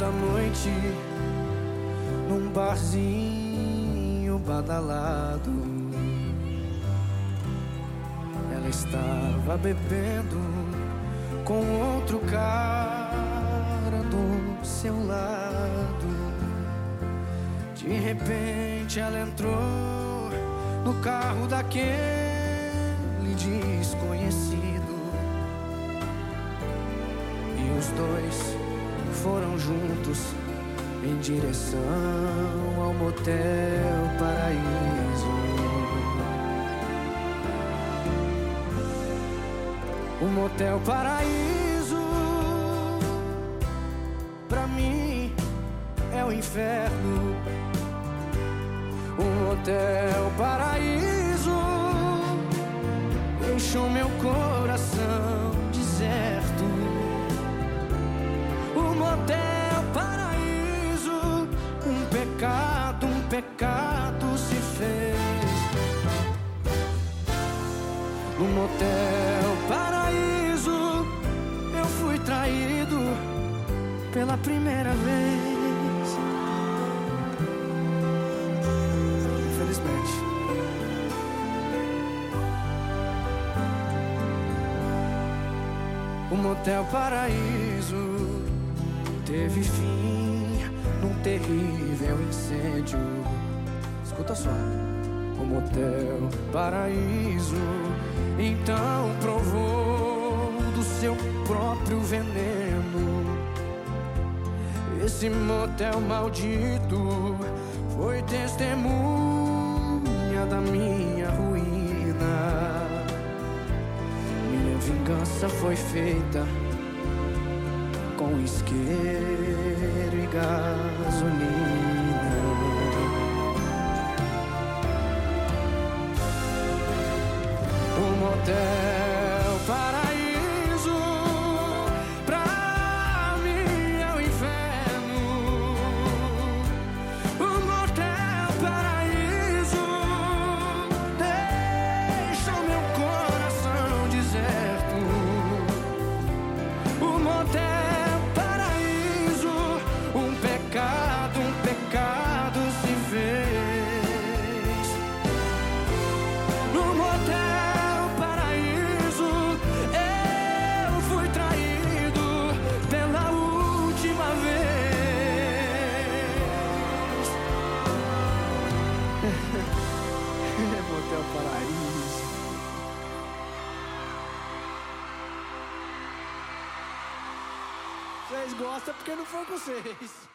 da noite, num barzinho badalado. Ela estava bebendo com outro cara do seu lado. De repente ela entrou no carro daquele desconhecido. E os dois foram juntos em direção ao motel Paraíso. O motel Paraíso, pra mim, é o inferno. O motel No motel paraíso Eu fui traído pela primeira vez. Infelizmente. O motel paraíso teve fim num terrível incêndio. Escuta só, o motel paraíso próprio veneno. Esse motel maldito foi testemunha da minha ruína. Minha vingança foi feita com isqueiro e gasolina. O motel Motel Paraíso. Vocês gostam porque não foi com vocês.